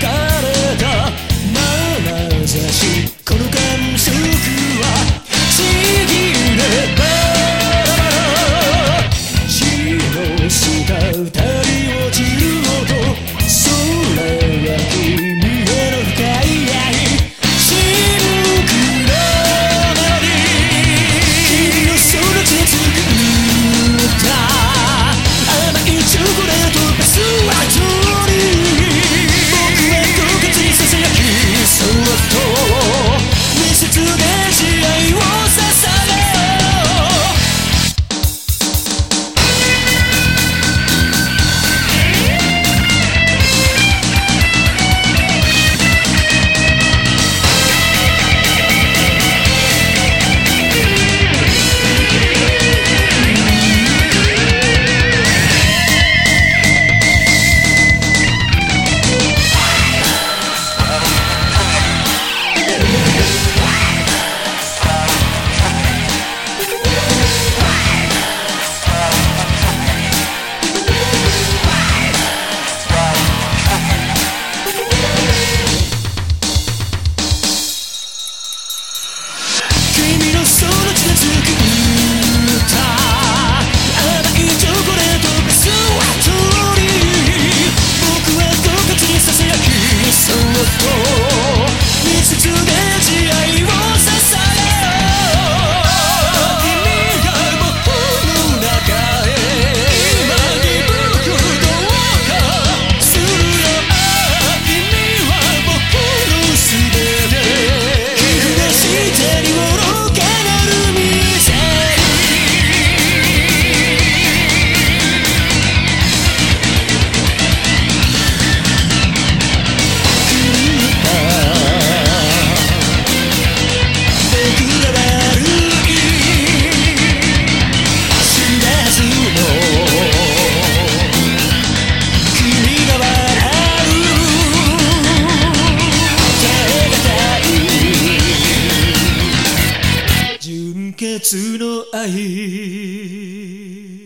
cut 血の愛。